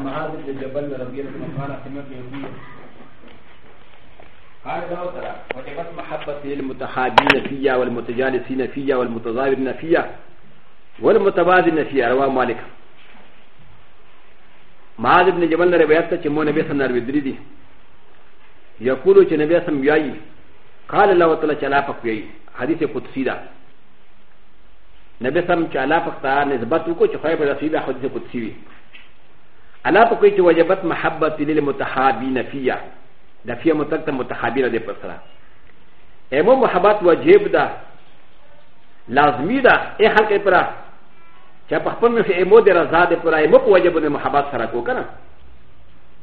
عن معاذ بن جبل رضي الله عنه قال سمعت يقول قال الله تعالى وجبت محبتي للمتحابين فيا والمتجالسين فيا والمتظاهرين فيا والمتبادلين فيا رواه مالك معاذ بن جبل روایت ته چې مو نبی صلی الله علیه وسلم یقول چې نبی سم ویایي قال الله تعالی چلا پک ویایي حدیث قدسی ده نبی سم چلا پک ته نسبت وکړو چې خو به رسیدا حدیث قدسی وي انا بقيت وجبت محبتي للمتحابين فيا دا فيا متكتا متحابين دي بسرا امو محبت وجب دا لازمي دا اي خلق اپرا چا پخپن میں فی امو دي رضا دي پرا امو پو وجب دي محبت سرا کو کنا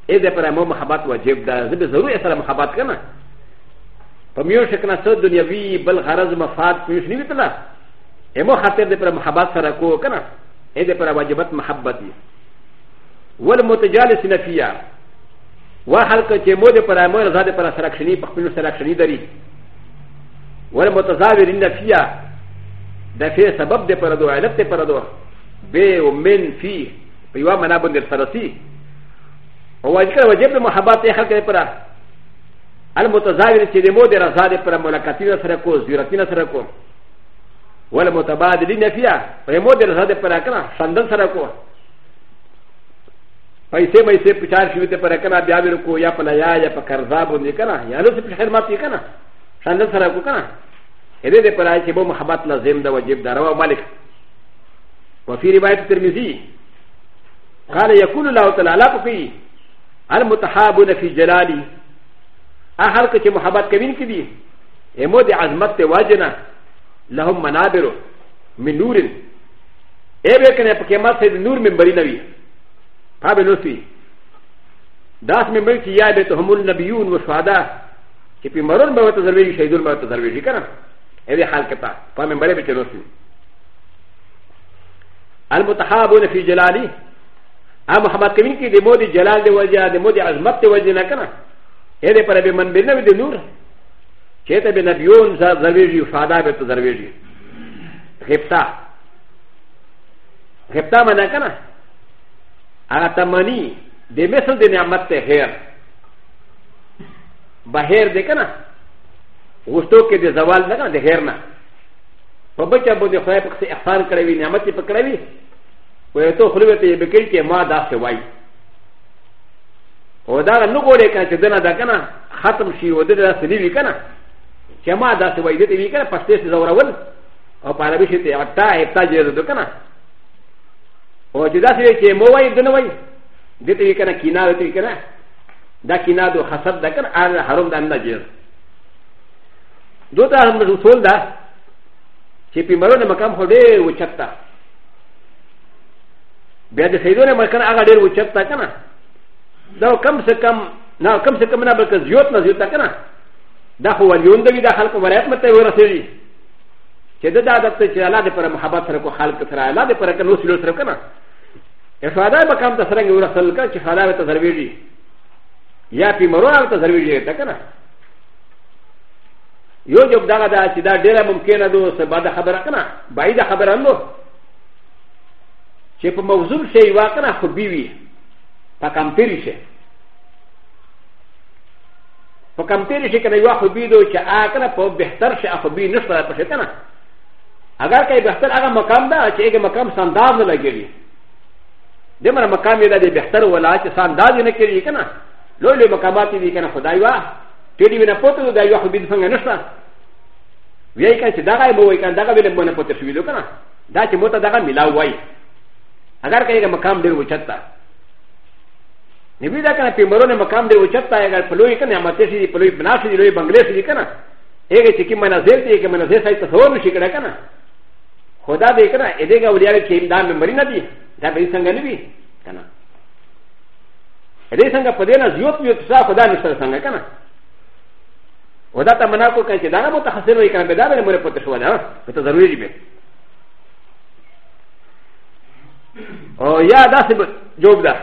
اي دي پرا امو محبت وجب دا زب ضرور اصلا محبت کنا فميو شکنا سو دنیاوی بل غرض مفاد پیوش نیوی تلا امو خاطر دي پرا محبت سرا کو کنا اي دي پرا وجبت محبتي و ل م ت ج ا ل س ن ف ي ا و ح ل ك ت م و د ي پر امر زاد پر سرکشنی په خپل سرکشنی دری و ل م ت ز ا و ر ن ف ي ا د ف ي سبب د پر دو علت د پر دو ب و من في په یو معنا باندې سرسی او واجب واجب محبت یې خلک پر المتزاور چې د مو د رضا د پر ملاقاتینه سره کو زیارتینه سره کو ولا متبادلین فيها فهمو د رضا د پر کنه شندن سره کو پیسے ویسے پچار شوی تے پر کنا بیا ویرو کو یا پلایا یا پر قرضا بوندے کنا یا لو سے پچھر ماتی کنا شان سرا کو کنا ادے دے پر آئے کہ بو محبت لازم دا واجب دا روا مالک وفي روايه الترمذي قال يقول الله تعالى في المتحابون في جلالي اهل كتي محبت كبير كبير امود عزمت واجنا لهم منابر من نور ايه بكنا بكما سيد نور من بري نبي パブルフィダスメムキヤベトハムルナビユンウシワダキピマロンバウトザルビシャイドルバウトザルビシカラエレハルカタパメンバレベチロフィアルモタハボネフィジェラリアムハマテミキデモディジェラディワジャデモディアズマティワジェナカナエレパレベマンベナビディノーチェタベナビヨンザザルビシュファダベトザルビシュヘプタヘプタマナカナアタマニデメソディネアマテヘアバヘアデカナウストケデザワルダガデヘアナパパチャボディファイプセアファンクラビネアマティパクラビウエトフルベティベケケマダセワイウダラノゴレカチデナダガナハトムシウデラセリビカナシャマダセワイディビカナパステスザワラウルアパラビシティアタイタジェルドカナ او چې داسې چې مو وایي دنه وایي دې ته یې کنه کینا دې ته یې کنه دا کینا دو حسد دا کنه ار حرام دان نه جیر دوته هم رسول دا چې پیمرو نه مقام هډې وچتا بیا دې سیدو نه مکان هغه ډېر وچتا کنه دا کم سے کم نه کم سے کم نه بلکې زیات نه زیات کنه دا خو ولیون دی دا خلق ولایت مته ورسېږي چې دا عادت چې الله دې پر محبت سره کو خلق سره الله دې پر کنو سلو سره کنه ا ف ا د ا مقام ت س ر ن ج و ر س ل ك ا ش ح ا ل ا ب ت ز ر و ي ج ي يا في مروع ت ز ر و ي ج ي ت ك ن ا يوجد د ا غ د ا ش د ا د ي ر ممكن ادو سبعد خبركنا بعيد خبرانو ش ي ب موضوع شيء واقنا خبيبي فكم تريشه فكم تريشه كان يوا خبيدو ش ا ك ن ا فهو بهتر ش ا خبي نشرا بشكنا اگر كان بهتر اغا مقام دا ش ا ك مقام سنداز لجيبي でも、マカミラでベタウォラチサンダーディネキリキナ、ロールマカマティビキナフォダイワ、ティリビナポトルダイワフビンファンガナサ。ウェイカンチダガイボウイカンダガビネボナポテシビルカナ、ダチモタダガミラワイ。アガカイガマカムデウチャタ。ネビダカナピマロネマカムデウチャタイガープロイカナマテシリプロイプナシリバングレシリキナ、エレチキマナゼティケマナゼサイトソウルシキラカナ。ホダディカナ、エレガウリアルキンダメマリナディ。だべいさんがねびかな。レさんがパデラズヨッピヨッサーフォダミスターさんがかな。ウダタマナコカンチダナボタハセロイカンベダベルモレポテシュワダー、ベタザルジビ。おやだせぶ、ジョブだ。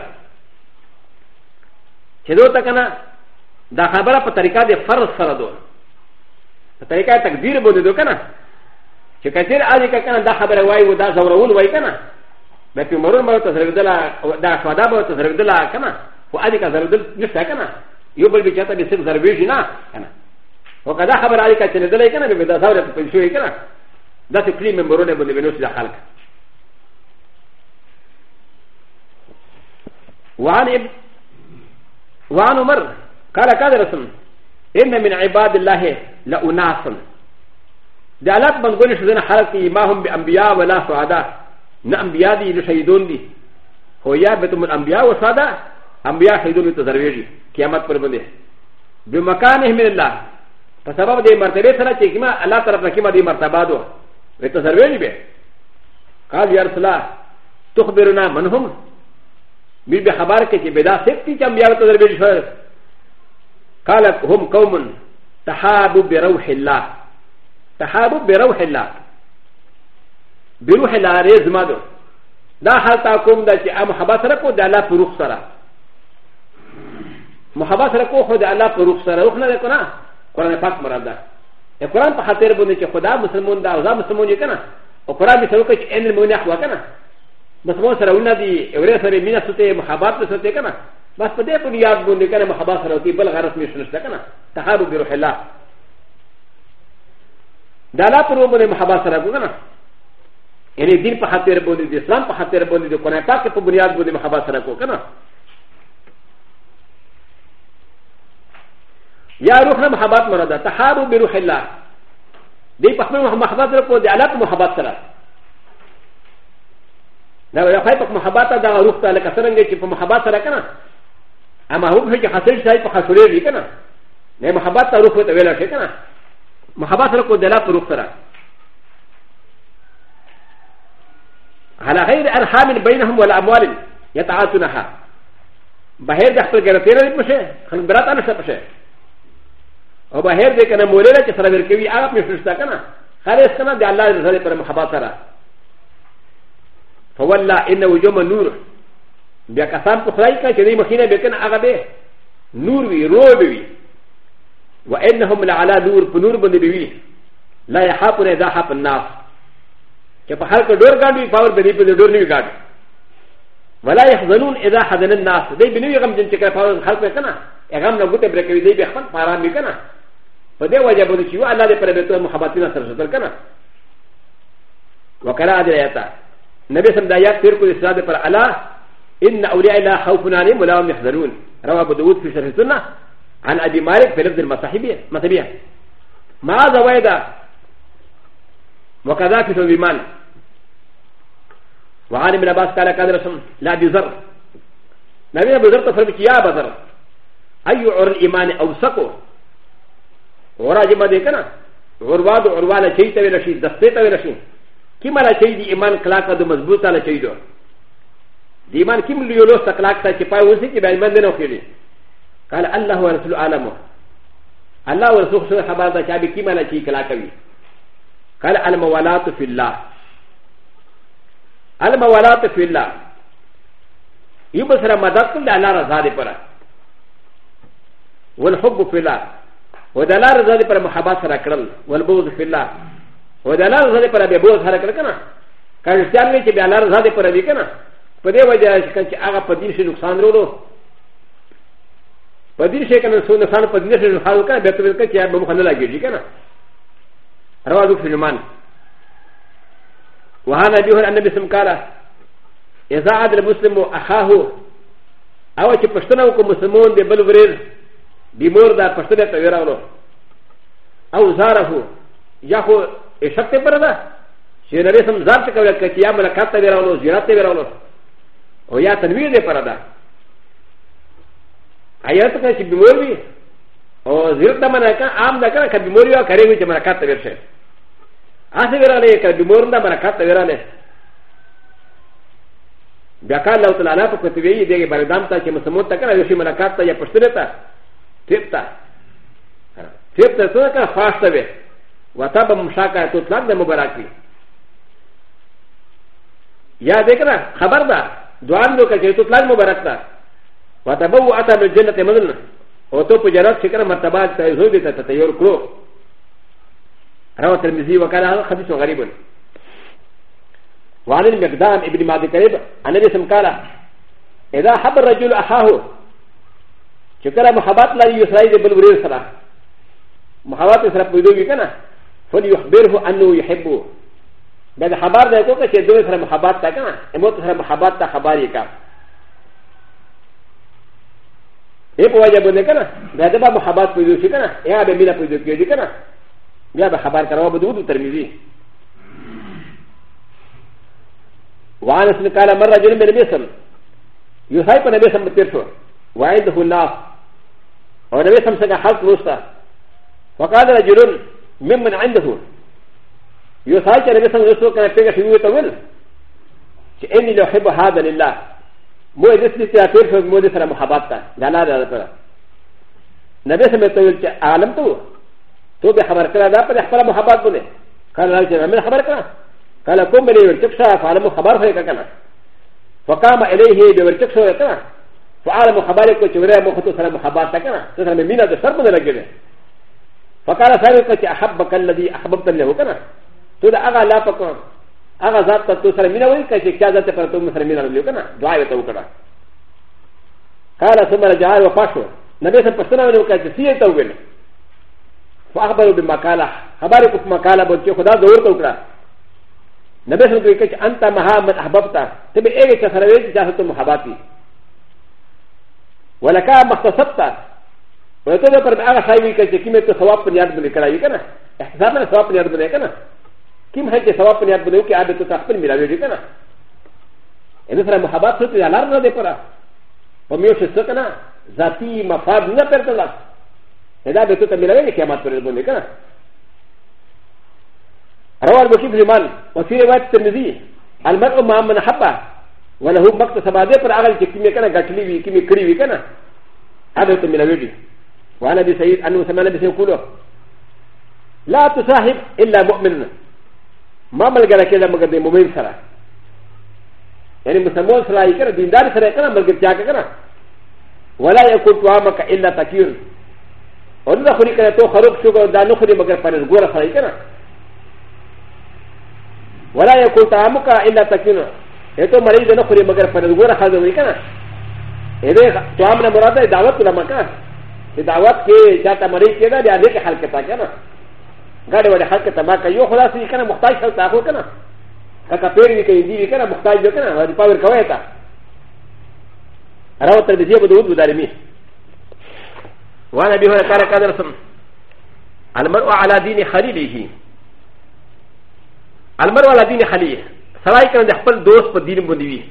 チドタカナ、ダハバラパタリカでファルサラド。パタリカタクディルボディドカナ。チカチェラアリカカナダハバラワイウダザウロウンワイカナ。م ا ف ي مرور ما تزرقدلا دا شوادا ما تزرقدلا كما و ا د ي ك زرقدل نشتا كما يوبل بجاتا بسر زربيجنا كما وكذا خبر عليك تندلا كما بدا زورة تنشوي كما دا تكلي من مرور بن بنوس دا خلق وعن اب وعن عمر قال كذا رسم ان من عباد الله لاناس دا لات من قولش زنا حالتي ما هم بانبياء ولا سعداء نه انبیا دي نه شهیدون دي خو یا بیت الانبیا وساده انبیا شهیدون ته درویږي قیامت پر باندې بمکانه من الله په سبب دې مرتبه سره چې کما الله طرف نه کما دې مرتبه دو ته درویږي به قال یا رسول الله تخبرنا منهم میر به خبر کې چې بدا سکتی چې انبیا ته درویږي شو قال هم قوم تحابوا بروح الله تحابوا بروح الله بروح العارض مدو دا حال تاكم دا چه محبت رکو دا اللہ پر روح سرا محبت رکو خود اللہ پر روح سرا روح نده کنا قرآن پاک مراد دا قرآن پا خاطر بنده چه خدا مسلمون دا وزا مسلمون جه کنا و قرآن بسرو که چه این المون اخوا کنا مسلمون سره اونا دی اوری سره مینه سوته محبت سوته کنا بس پا دی بنیاد بنده کنا محبت سره وتی بل غرص میشنشتا کنا تحارو بروح اللہ دا اللہ پر روح بنده محبت سره کنا ا ن ي دين بحاتير بولي دي اسلام بحاتير بولي دي كوني باكي بنياد بولي محبات سرقو كنا يا روحنا محبات مرادا تحابوا بروح الله دي بحمل محبات سرقو دي علاقه محبات سرق لا يا خايف محبات دا روح تالا كسرنجي كيف محبات سرقنا اما هو بحكي حسن شايف حسوري كنا لا محبات روح تالا كنا محبات سرقو دي لا روح سرق على غير ارحام بينهم ولا اموال يتعاطونها بهير دخل غيرتين لبشه خلبرات انا شبشه او بهير دي كان مولانا كسر بركوي عرب مشتا كنا خالص كنا دي الله رسالة پر محبات سرا فوالله ان وجوم نور بیا کسان په خدای کې چې دې مخینه به کنه هغه به نور وی روب وی وانهم لعلى نور په نور باندې وی لا يحاقون اذا حاق الناس چې په هر کډور ګاډ وي پاور بدی په ډور نه وي ګاډ ولا يحزنون اذا حزن الناس دې بنوي غم جن چې کړه پاور خلق نه کنه غم نه ګوته برکوي دې به خپل پارا می کنه په دې وجه بده چې الله دې پر دې ته محبتونه سره ستر کنه وکړه دې آیات نبی سم دا آیات تیر کو اسلام پر الله ان اولیاء الله خوف عليهم ولا هم يحزنون رواه ابو داود في شرح السنه عن ابي مالك في لفظ المصاحبيه ما ذا وايده وكذا في سليمان وعن ابن عباس قال كان رسم لا بزر نبي ابو ذر تفرمك يا بدر اي عر الايمان اوسكو وراجي ما ديكنا عرواد عروالا شيء تبي رشي دستي تبي رشي كما لا شيء دي ايمان كلاكا دو مضبوطا لا شيء دو دي ايمان كم ليولوس تكلاكا تشيبا وزي كي بايمان دينو كيلي قال الله ورسول عالمه الله ورسول خبر ذا شابي كما لا شيء كلاكا بيه قال المولات في الله المولات في الله يبصر مدد كل على رزاد برا والحب في الله ودلا رزاد برا محبات سرقل والبغض في الله ودلا رزاد برا ببغض سرقل كنا كان يستعمل كي بلا رزاد برا بي كنا فدي وجه كان اغا بدين شي نقصان رولو بدين شي كان سو نقصان بدين شي نقصان كان بيتو كان كي بمخنلا جي كنا رواه في اليمن وهذا به النبي سم قال إذا عاد المسلم أخاه أو چې پښتنه وکړو مسلمان دی بل ورېر بیمور دا پښتنه ته ویراولو او زاره یا خو اشک ته پر ده چې نبی سم زار ته کوي چې یا ملاقات ته ویراولو زیارت ته ویراولو او یا تنویر دی پر ده آیات کې چې بیمور وي او زیارت ته منه کا عام ده کنه که بیمور وي او کرے وي چې ملاقات ته ورشه アセベラレイカビモンダマラカタベラレビアカラウトラパクティベイディバレダンタキムサモタカラヨシマラカタヤプステレタティプタティプタトナカファスタベワタバムシャカトツランダムバラキヤデカラハバダドアンドカジェトツランムバラタワタバウアタベジェネテムズンオトプジャラシカラマタバタイズビタタヨクロ روى الترمذي وكان هذا حديث غريب وعن المقدام ابن مادي كريب عن ابي سمكالا اذا حب الرجل اخاه شكرا محبات لا يسعد بالورير سرا محبات سرا بيدوي كنا فليخبره انه يحبه بل خبر ده كوكا شي دوي سرا محبات تا كنا اموت سرا محبات تا خباري كا ايه بواجه بده كنا ده ده محبات بيدوي كنا يا بمينا بيدوي كنا بیا به خبر کراو به دودو ترمیزی وعن اسم قال مر رجل من بيسم يصاحب په نبي سم تیر شو وعيد هو الله او نبي سم څنګه خلق نوستا وقال رجل ممن عنده يصاحب نبي سم نوستو کنه پیګه شوی ته ول چې اني لو حب هذا لله مو دې ستې ته تیر شو مو دې سره محبت تا دا نه ده نبي سم ته ویل چې عالم ته تو به خبر کړه دا په خپل محبت باندې کله چې موږ خبر کړه کله کوم بلی ورچک شاه فعلم خبر هي کنه فقام الیه به ورچک شو کنه فعلم خبر کو چې وره مخ ته سره محبت کنه سره مینا د سر باندې لګیږي فقال سره چې احبك الذي احببت له کنه تو دا هغه لا پکو هغه ذات ته تو سره مینا وای چې چا ذات پر تو سره مینا لګیو کنه دعا یې ته وکړه قال ثم رجع وفاشو نبي سره پښتنه وکړه چې سیه ته ویل فاخبروا بمقاله خبرك بمقاله بلتي خدا زور توكرا نبي صلى الله عليه وسلم انت مها من احببت تبي ايه كسرويت جاهت محباتي ولكا مختصبت ويتدى پر اغا شاوي كي كيمة ثواب بنياد بني كراي كنا احتسابنا ثواب بنياد بني كنا كيم هي ثواب بنياد بني كي عادت تخبل ملاوي كنا ان سره محبات سوت يا لار نه دي پرا وميوش سكنا ذاتي مفاد نه پرتلا だべとたみられきゃまとれるのか。روى البشير زمان وفي رواية الترمذي المرء مع من حبه وله مقت سبادة پر اغل كي كمي كنا غتلي وي كمي كري وي كنا هذا تمي لويدي وانا بي سيد انه سمعنا بي سيقولوا لا تصاحب الا مؤمن ما ملغا لك الا مگر دي مؤمن سرا يعني مسلمان سرا يكرا ديندار سرا يكرا ملغا جاكا كنا ولا يكون طعامك الا تكير و ن ا خ ل ي ك ن ا تو خروج شو دا نخري مگر پر زغور خلي كنا ولا يكون طعامك الا تكينا ايتو مريض نخري مگر پر زغور خذ وي كنا ايده طعام نه مراد دعوت لما كان دعوت كي چاتا مريض كده دي عليك حل كتا كنا غاڑے والے حل کتا ما کا یو خلاص وی کنا محتاج حل تاخو کنا کتا پیر وی کئی دی وی کنا محتاج جو کنا ور پاور کوي تا راو تر دې بدو ود ودارمی وانا به كان كدرسم المرء على دين خليله المرء على دين خليله سراي كان دخل دوست پر دين بندوي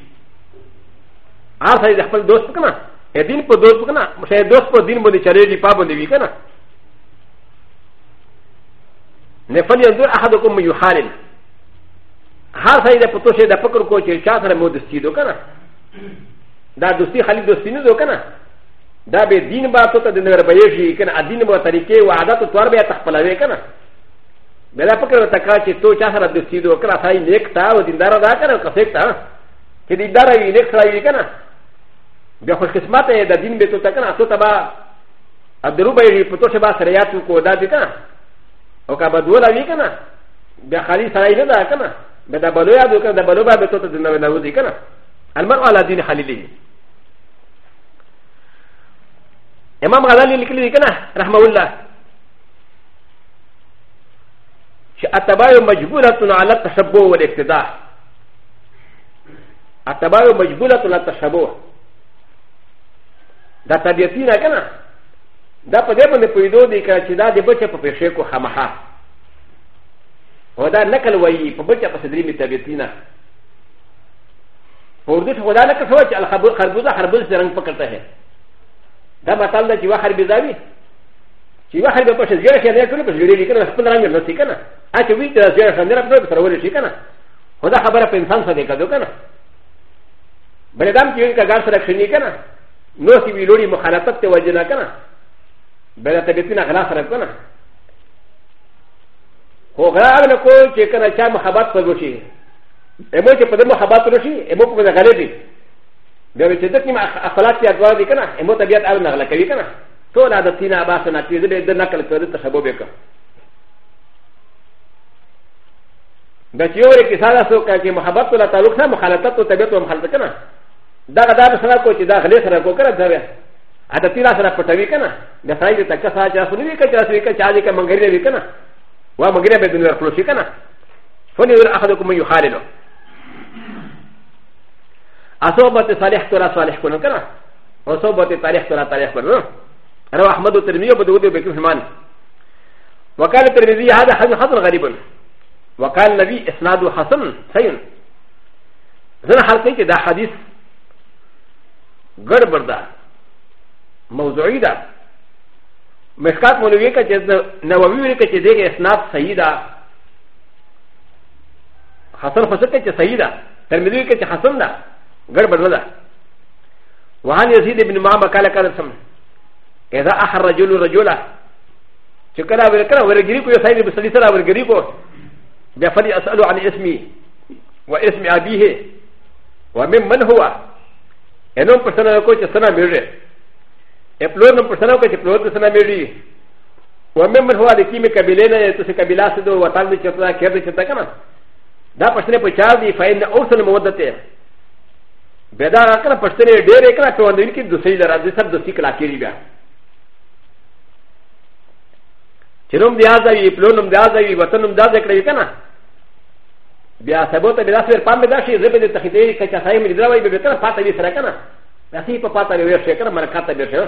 هر سراي دخل دوست کنا اے دین پر دوست کنا مشه دوست پر دین بندي چلے دی پا بندوي کنا نفل ينظر احدكم من يخالل هر سراي د پتو شه د فکر کو چې چا سره مو دستی دو کنا دا دوستی خلی دوستی نه دو کنا だべディンバトタディンバヤジーキャンアディンバタリケワアダトトワベタパラベカナベラパカタカチトチャハラディシドカラサイネクタウディンダラダカナカセクタキディダライネクタイカナベホキスマテダディンベトタカナトタバアデルバヤジーポトシバサリアトコダディカナオカバドラビカナベハリサイネダカナベダバロヤドカナダバロバベトタディンバヤジーキャンアルマアラディンハリリー امام غزالي لكل ذكنا رحمه الله التبايع مجبولة على التشبه والاقتداء التبايع مجبولة على التشبه دا طبيعتي نه کنه دا په دې باندې پویدو دي کنه چې دا د بچ په پېښې کو خامخا او دا نقل وایي په بچ په صدرې می طبيعتي نه اردو خدا نه کوي چې الخربوزه خربوزه رنگ پکړته ہے だまたんだちわはりびざびちわはりばしゃじゃしゃねくるぶしゅりかな、スプランのシカナ。あちゅういたじゃしゃねらぶさわりシカナ。ほだはばらペンサンサデカドカナ。ブレダムキューカガンサラクシニカナ。ノシビロリモハラタテワジナカナ。ブレタビティナガラサラカナ。ほがあのコーチェカナチャムハバトロシ。エモチェパデモハバトロシ、エモコメガレディ。بیا چې دک نیم اخلاق یا دوار دی کنه امو طبیعت ال نغله کوي کنه ټول عادت تینا باسه نه چې به د نقل کړو ته سبب وکړه د چې اور کې ساده سو کا چې محبت له تعلق سره مخالفت او طبیعت او مخالفت کنه دا غدا سره کو چې دا غلې سره کو کړه دا عادت تینا سره پټوي کنه د سړي ته کسا چې اسونه وی کړه چې وی کړه چې هغه منګری وی کنه وا منګری به دنیا خپل شي کنه فني ور اخذكم يخاللوا اصابت صالح ترى صالح كنا كنا اصابت تاريخ ترى تاريخ كنا روى احمد الترمذي وبدود بن حمان وقال الترمذي هذا حديث حسن غريب وقال النبي اسناد حسن سين زنا حلقه كده حديث غربر ده موضوعي ده مشکات مولوی کا چیز نووی وی کا چیز ہے اسناد صحیح دا حسن حسن کا چیز صحیح دا ترمذی کا چیز حسن دا غير بدوده وعن يزيد بن معبه قال كان سم اذا اخر رجل رجلا شكرا ولكرا ولجريكو يسعد بسلسله ولجريكو بفلي اسال عن اسمي واسم ابيه وممن هو انهم قصنا كوش سنه ميري اقلون قصنا كوش اقلون سنه ميري وممن هو لكيمي كابيلين يتسي كابيلا سدو وطالب شطنا كيرد شطنا كما دا قصنا بشار دي فان اوصل مودته ベダーからパステレデレクラとアンディキッドセイラーでサブドシクラキリガチノムディアザイプロノムディアザイワトノムディアザイクライカナビアサボタビラスパメダシズベデタヒデリカチャサイミリザワイベタパタビスラカナラシパパタビウシェカナマカタビシェ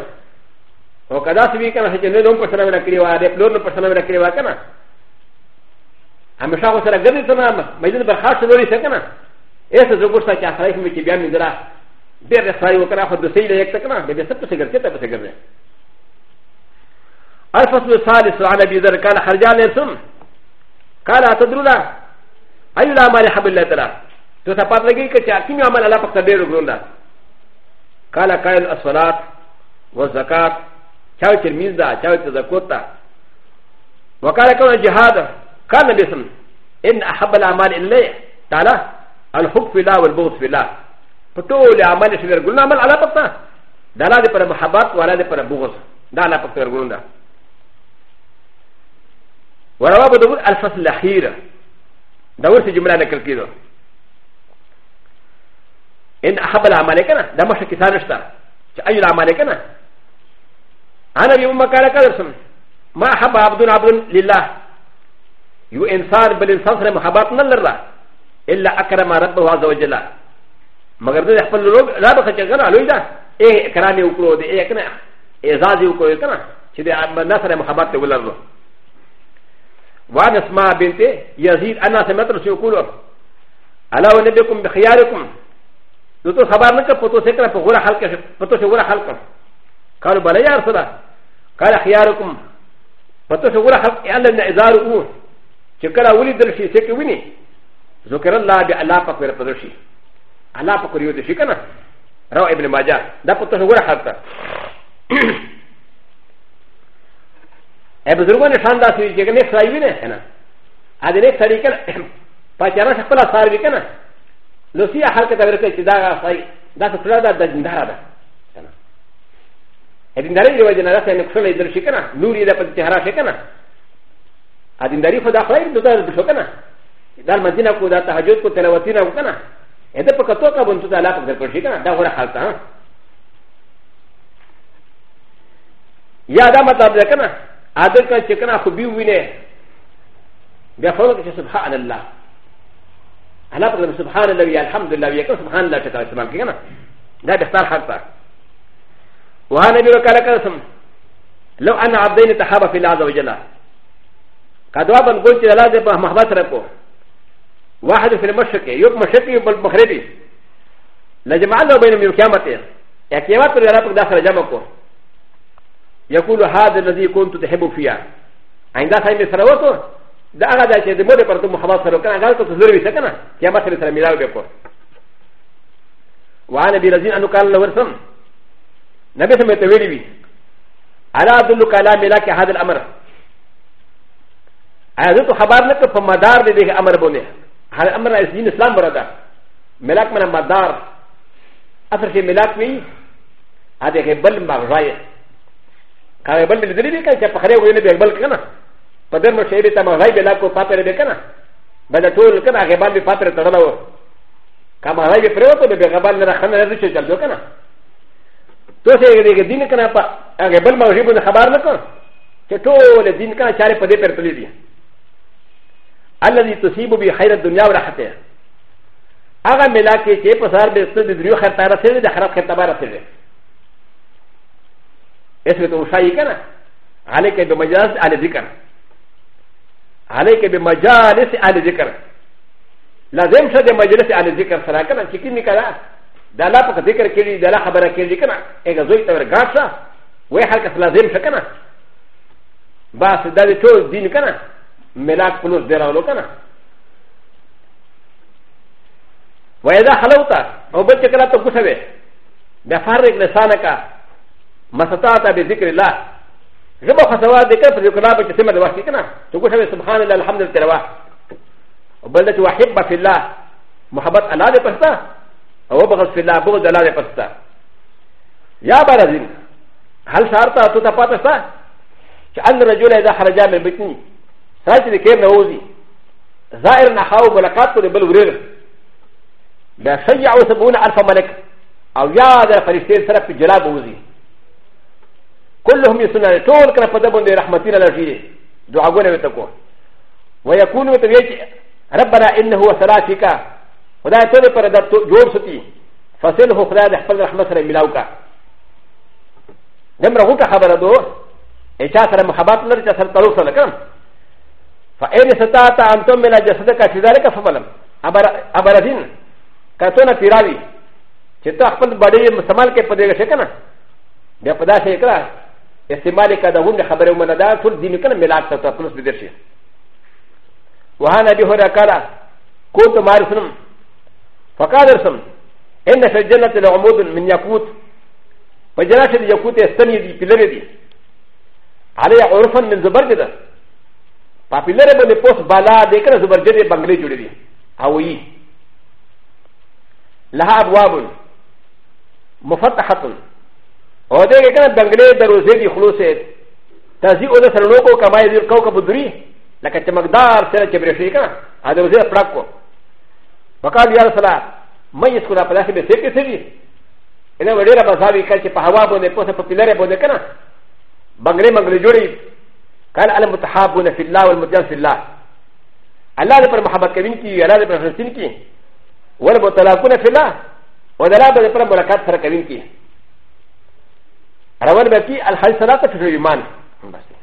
オカダシビカナヘチェネノンパサラメラキリワデプロノパサラメラキリワカナアメシャワサラグリトナマメディバハシドリセカナ ا س ز و ب و س ت ا ك ا خ ر ي ك م ك ب ي ا م د ر ا د ر خ ر ا ي و ك ر ا خ د س ي ل ي ك ت ك ن ا ب ي س ب ت س ج ر ك ت ب س ج ر ن ا ل ف ص ل الثالث عن ابي ذر قال خرجا لسم قال اتدرونا اي لا مال حب الله ترى تتقاط لكي كتاكيم عمل على فقدر غرونا قال قال الصلاه والزكاه شاوت الميزه شاوت الزكوتا وقال كون الجهاد قال باسم ان احب الاعمال اليه تعالى الحب في الله والبغض في الله فتولي عمل شبير قلنا عمل على بطنا دا دي پر محبت ولا دي پر بغض دا لا قلنا ورواب دور الفصل الأخير دور سي جملة نكر كده ان احب العمل كنا دا مش كثار نشتا اي العمل كنا انا يوم ما كان كذا ما احب عبد عبد لله يو انسان بالانسان محبات نلر الا اكرم ربه عز وجل مگر د خپل رب څخه څنګه لوی دا اے اکرام یو کړو دې اے کنه اعزاز یو کړو کنه چې د الله سره محبت ته ولرلو وان اسماء بنت يزيد انا سمعت رسول يقول الا ونبيكم بخياركم نو تو خبر نه کړ پتو سکر په غوړه حلقه پتو سره غوړه حلقه قالوا بل يا رسول الله قال خياركم پتو سره غوړه حلقه الا ان ازار او چې کله ولي درشي سکه ونی ذكر الله ب الله فكر فدرشي الله فكر يودشي كنا روى ابن ماجه ده قطه غير حتى ابو زرمان شان ده سوي جگہ نیک سائی نے ہے نا ادے نیک ساری کنا پاچارا شپلا سار بھی کنا لوسی حال کے دور کے چدا سائی دا فکر دا دندارا دا کنا ادنداری جو جنا رسے نقصل ادرشی کنا نور یہ پتہ چہرہ سے کنا ادنداری خدا خیر دوسرا بشو کنا ダーマディナコダタハジョコテラワティナウカナエデパカトカボントダラフデプシカナダウラハタヤダマタブレカナアデカチカナコビウィネビアフォロケシュハアラアラブルスハアラビアルハムドラビアコスハンダチカラスマキガナダビスタハタウハネビロカラカラスム لو أنا عبدين تحابا في الله عز وجل كدوابا قلت لله محبت ربه واحد في المشرق يوم مشرقي بالمغربي لجمعنا بينهم يوم كامتين يا كيامات الرياضات داخل جمعكم يقول هذا الذي كنت تحب فيها عند سعيد سراوته دا هذا الشيء دي مودي برضو محمد سراو كان قال تزور بي سكنا كيامات الرياضات ميلاو بيكو وانا برزين انه قال له ورسم نبي سمي تويلي بي على ادلك على ملاك هذا الامر انا ذو خبر لك فمدار دي امر بونه هل امر ا ل دين اسلام بردا ملاك من مدار اثر في ملاك وي هذا غبل مغزاي كان غبل من الدليل كان يفخري وين بيغبل كنا فدر ما شيء بيتا مغزاي بلاكو فاتر بكنا بدا طول كنا غبل بفاتر تدلو كما غزاي بفروتو بغبل لنا خنا رزق جلدو كنا تو سي دين كنا غبل مغزاي بن خبر لكنا كتو لدين كنا شاري فدي پرتلي دي الذي تصيب به خير الدنيا وراحته هغه ملاکې چې په سر به ست د دنیا خیر تاره سره د خراب خیر تباره سره اسمه ته وشایي کنه عليك بمجالس على ذكر عليك بمجالس على ذكر لازم شد مجلس على ذكر سره کنه چې کینې کړه دا لا په ذکر کې دا لا خبره کې کنه هغه زوی ته ورګاښه وای هر کس لازم شکنه بس دا ټول دین کنه ملاك فلوس دراولو كنا وإذا خلوتا أو بلتكلا تبسوي بفارق لسانك مسطاة بذكر الله غبا خسوا ذكر فليكلا بجسم الوحي كنا تقول سبحان الله الحمد لله تروا وبلت وحب في الله محبت الله دي پستا او بغض في الله بغض الله دي پستا يا بارزين هل شارتا تتفاتستا كأن رجل إذا خرج من بطنه サチでケーナウズィザイルナハウブラカトでブルーダサヤウサブナアルファマレクアウヤダファリステーサラピジラブウズィ كلهم يسنى التور كان فدبون لرحمتنا لجيري دعونا بتكو ويكون بتبيت ربنا انه وسلاتك ولا تدري فردت جوب ستي فسله خلال حفل رحمتنا ملاوكا نمره خبر دو اشاس رمحبات لرجع سلطه لكم فاين ستاتا ان تؤمن جسدك في ذلك فملم ابردين كاتونا في راوي چتا خپل بڑے مستعمل کې پدې شي کنه بیا پدا شي کړه استعمال کې دا غوډه خبره ومنه دا ټول دین کنه ملاک ته پلس دې درشي وهان ابي هريره قال كنت معرفن فقال رسم ان في الجنه لعمود من يقوت فجنات اليقوت استني دي بلردي عليه عرفا من زبرجده パピレレボネポスバラデカラズバジェリバングレジュリアウイラハブワブンモファタハトンオデレカラバングレダロゼリフロセタジオレサロコカマイズコカブドリラケテマグダーセラチェブレシカアドゼプラコパカリアサラマイスコラパラシベセキセリエナウレラバザビカチパハワボネポスパピレレボネカナバングレマングレジュリ قال على متحابون في الله والمجان في الله الله لبر محبت كريم كي ب لبر فلسطين كي والمتلاقون في الله ودلا لبر ملاقات سر كريم كي روان بكي الحج صلاة في الإيمان بس